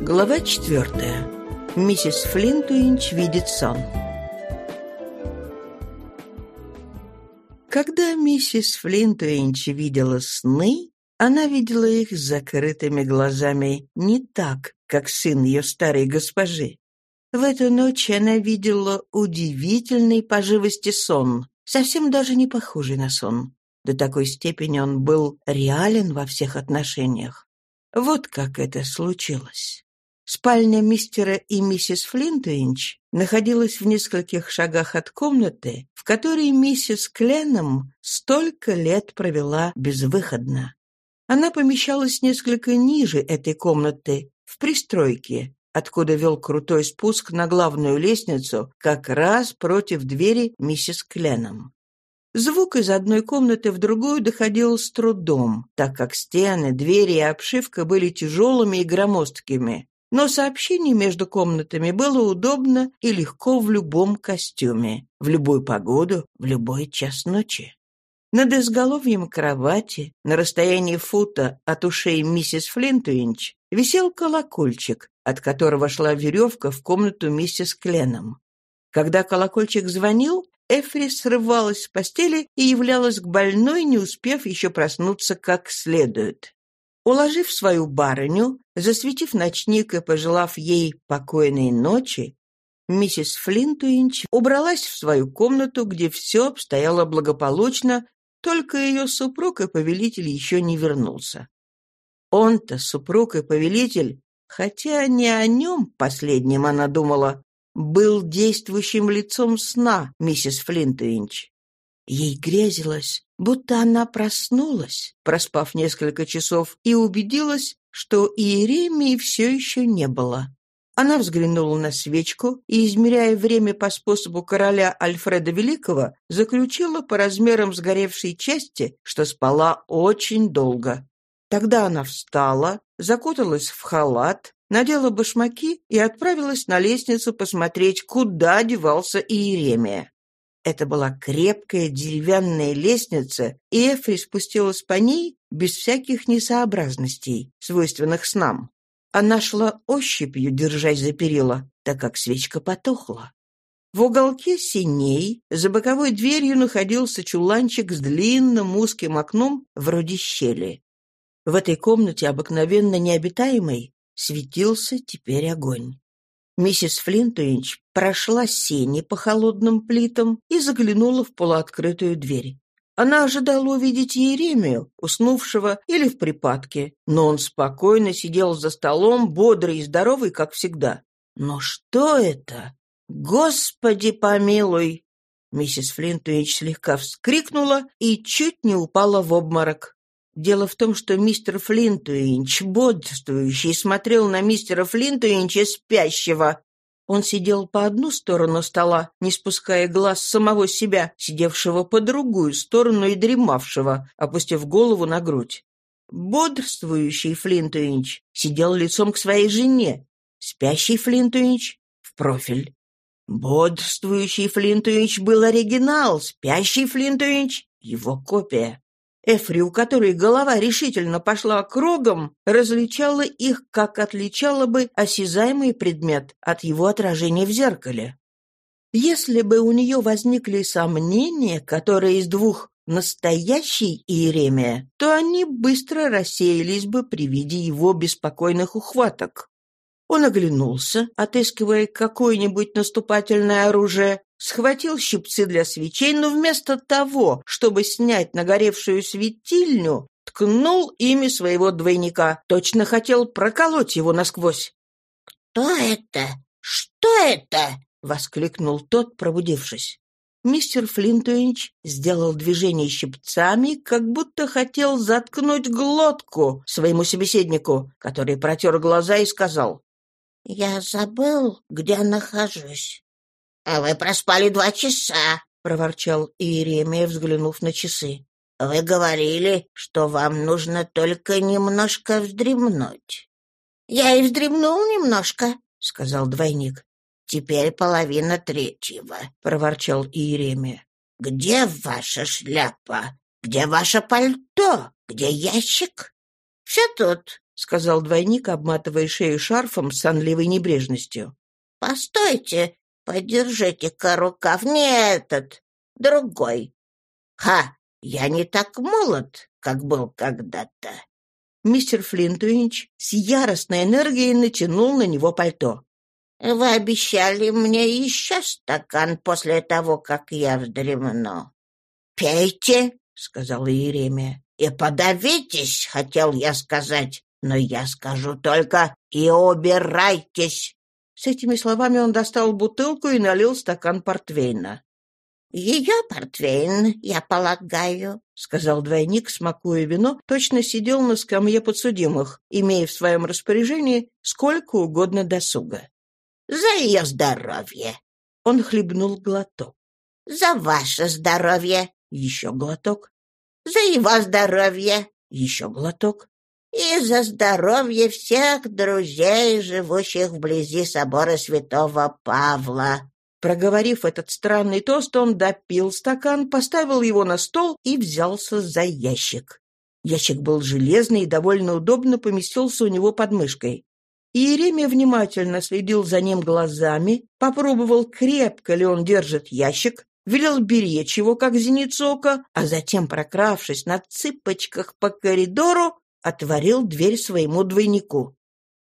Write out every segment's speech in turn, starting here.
Глава четвертая. Миссис Флинтуинч видит сон. Когда миссис Флинтуинч видела сны, она видела их с закрытыми глазами не так, как сын ее старой госпожи. В эту ночь она видела удивительный по живости сон, совсем даже не похожий на сон. До такой степени он был реален во всех отношениях. Вот как это случилось. Спальня мистера и миссис Флинтуинч находилась в нескольких шагах от комнаты, в которой миссис Кленом столько лет провела безвыходно. Она помещалась несколько ниже этой комнаты, в пристройке, откуда вел крутой спуск на главную лестницу, как раз против двери миссис Кленом. Звук из одной комнаты в другую доходил с трудом, так как стены, двери и обшивка были тяжелыми и громоздкими, но сообщение между комнатами было удобно и легко в любом костюме, в любую погоду, в любой час ночи. Над изголовьем кровати, на расстоянии фута от ушей миссис Флинтуинч, висел колокольчик, от которого шла веревка в комнату миссис Кленом. Когда колокольчик звонил, Эфри срывалась с постели и являлась к больной, не успев еще проснуться как следует. Уложив свою барыню, засветив ночник и пожелав ей покойной ночи, миссис Флинтуинч убралась в свою комнату, где все обстояло благополучно, только ее супруг и повелитель еще не вернулся. Он-то, супруг и повелитель, хотя не о нем последнем она думала, был действующим лицом сна миссис Флинтуинч. Ей грезилось, будто она проснулась, проспав несколько часов, и убедилась, что Иеремии все еще не было. Она взглянула на свечку и, измеряя время по способу короля Альфреда Великого, заключила по размерам сгоревшей части, что спала очень долго. Тогда она встала, закуталась в халат, надела башмаки и отправилась на лестницу посмотреть, куда девался Иеремия. Это была крепкая деревянная лестница, и Эфри спустилась по ней без всяких несообразностей, свойственных снам. Она шла ощупью, держась за перила, так как свечка потухла. В уголке синей за боковой дверью находился чуланчик с длинным узким окном вроде щели. В этой комнате, обыкновенно необитаемой, светился теперь огонь. Миссис Флинтуинч прошла сени по холодным плитам и заглянула в полуоткрытую дверь. Она ожидала увидеть Еремию, уснувшего или в припадке, но он спокойно сидел за столом, бодрый и здоровый, как всегда. Но что это? Господи помилуй! Миссис Флинтуинч слегка вскрикнула и чуть не упала в обморок. Дело в том, что мистер Флинтуинч, бодрствующий, смотрел на мистера Флинтуинча спящего. Он сидел по одну сторону стола, не спуская глаз самого себя, сидевшего по другую сторону и дремавшего, опустив голову на грудь. Бодрствующий Флинтуинч сидел лицом к своей жене, спящий Флинтуинч в профиль. Бодрствующий Флинтуинч был оригинал, спящий Флинтуинч — его копия. Эфри, у которой голова решительно пошла кругом, различала их, как отличала бы осязаемый предмет от его отражения в зеркале. Если бы у нее возникли сомнения, которые из двух настоящий Иеремия, то они быстро рассеялись бы при виде его беспокойных ухваток. Он оглянулся, отыскивая какое-нибудь наступательное оружие, схватил щипцы для свечей, но вместо того, чтобы снять нагоревшую светильню, ткнул ими своего двойника, точно хотел проколоть его насквозь. «Кто это? Что это?» — воскликнул тот, пробудившись. Мистер Флинтуинч сделал движение щипцами, как будто хотел заткнуть глотку своему собеседнику, который протер глаза и сказал. «Я забыл, где нахожусь». «А вы проспали два часа», — проворчал Иеремия, взглянув на часы. «Вы говорили, что вам нужно только немножко вздремнуть». «Я и вздремнул немножко», — сказал двойник. «Теперь половина третьего», — проворчал Иеремия. «Где ваша шляпа? Где ваше пальто? Где ящик?» «Все тут», сказал двойник, обматывая шею шарфом с сонливой небрежностью. «Постойте, подержите-ка рукав, не этот, другой. Ха, я не так молод, как был когда-то». Мистер Флинтуинч с яростной энергией натянул на него пальто. «Вы обещали мне еще стакан после того, как я вздремну». «Пейте», — сказала Еремия, — «и подавитесь, хотел я сказать, но я скажу только «и убирайтесь». С этими словами он достал бутылку и налил стакан портвейна. «Ее портвейн, я полагаю», — сказал двойник, смакуя вино, точно сидел на скамье подсудимых, имея в своем распоряжении сколько угодно досуга. «За ее здоровье!» Он хлебнул глоток. «За ваше здоровье!» Еще глоток. «За его здоровье!» Еще глоток и за здоровье всех друзей, живущих вблизи собора святого Павла». Проговорив этот странный тост, он допил стакан, поставил его на стол и взялся за ящик. Ящик был железный и довольно удобно поместился у него под мышкой. Иеремия внимательно следил за ним глазами, попробовал, крепко ли он держит ящик, велел беречь его, как зеницу ока, а затем, прокравшись на цыпочках по коридору, отворил дверь своему двойнику.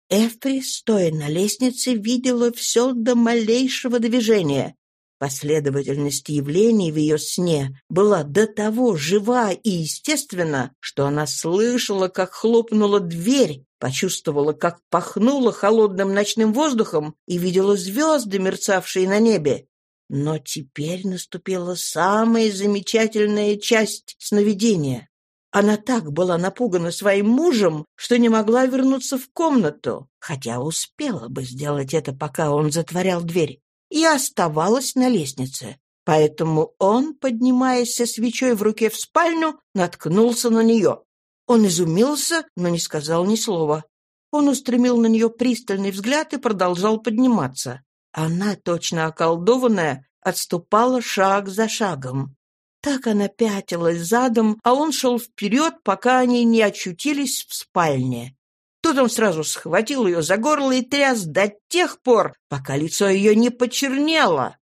Эфри, стоя на лестнице, видела все до малейшего движения. Последовательность явлений в ее сне была до того жива и естественна, что она слышала, как хлопнула дверь, почувствовала, как пахнуло холодным ночным воздухом и видела звезды, мерцавшие на небе. Но теперь наступила самая замечательная часть сновидения. Она так была напугана своим мужем, что не могла вернуться в комнату, хотя успела бы сделать это, пока он затворял дверь, и оставалась на лестнице. Поэтому он, поднимаясь со свечой в руке в спальню, наткнулся на нее. Он изумился, но не сказал ни слова. Он устремил на нее пристальный взгляд и продолжал подниматься. Она, точно околдованная, отступала шаг за шагом. Так она пятилась задом, а он шел вперед, пока они не очутились в спальне. Тут он сразу схватил ее за горло и тряс до тех пор, пока лицо ее не почернело.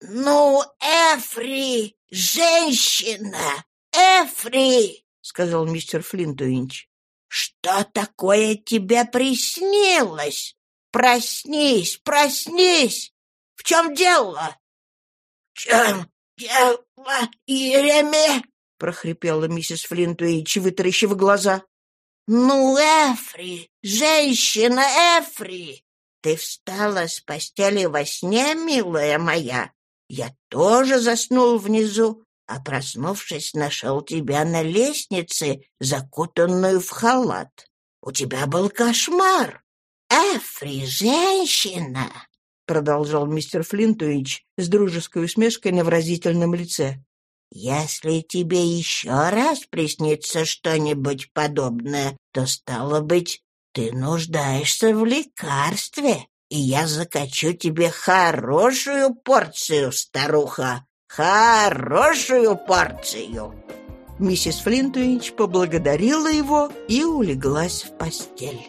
«Ну, Эфри, женщина, Эфри!» — сказал мистер Флинтуинч. «Что такое тебе приснилось? Проснись, проснись! В чем дело?» «В чем дело, Иереме?» — прохрипела миссис Флинтуич, вытаращив глаза. «Ну, Эфри, женщина Эфри, ты встала с постели во сне, милая моя? Я тоже заснул внизу, а, проснувшись, нашел тебя на лестнице, закутанную в халат. У тебя был кошмар. Эфри, женщина!» Продолжал мистер Флинтуич с дружеской усмешкой на выразительном лице. «Если тебе еще раз приснится что-нибудь подобное, то, стало быть, ты нуждаешься в лекарстве, и я закачу тебе хорошую порцию, старуха, хорошую порцию». Миссис Флинтуич поблагодарила его и улеглась в постель.